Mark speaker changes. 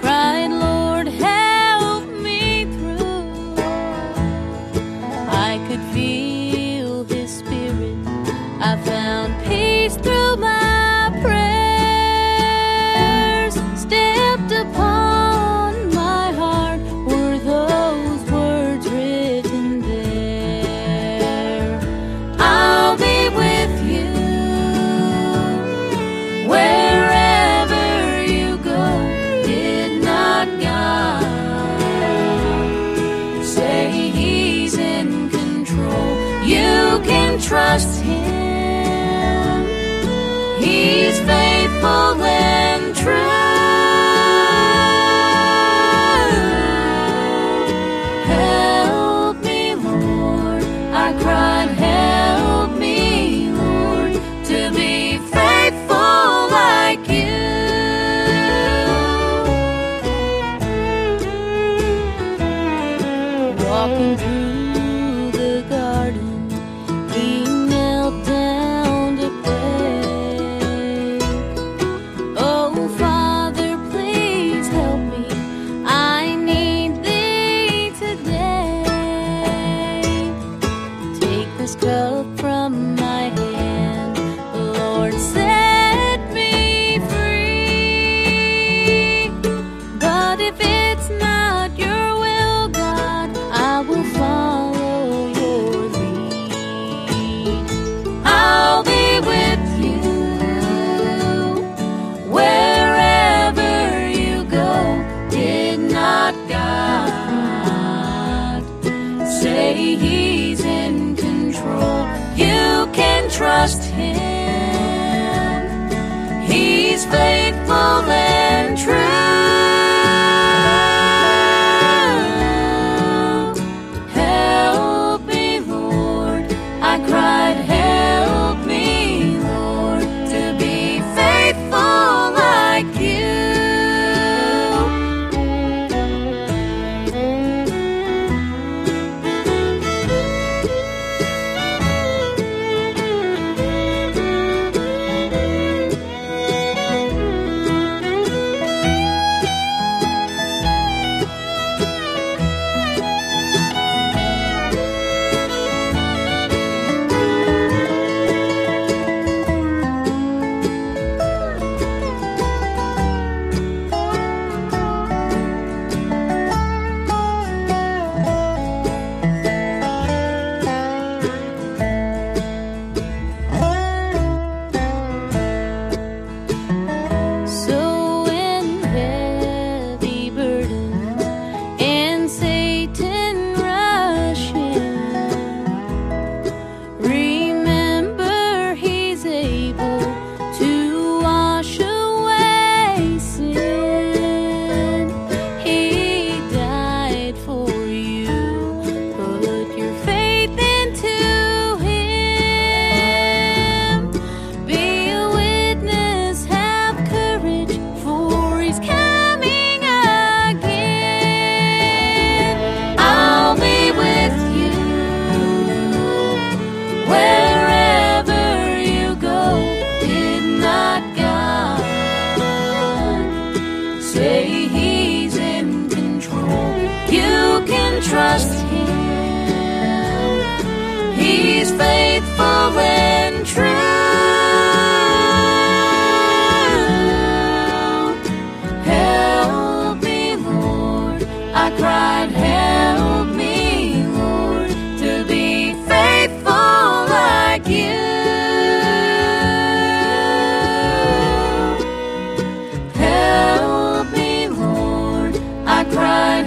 Speaker 1: cry. Trust Him. faithful and true. Help me, Lord. I cried, Help me, Lord, to be faithful like you. Help me, Lord. I cried,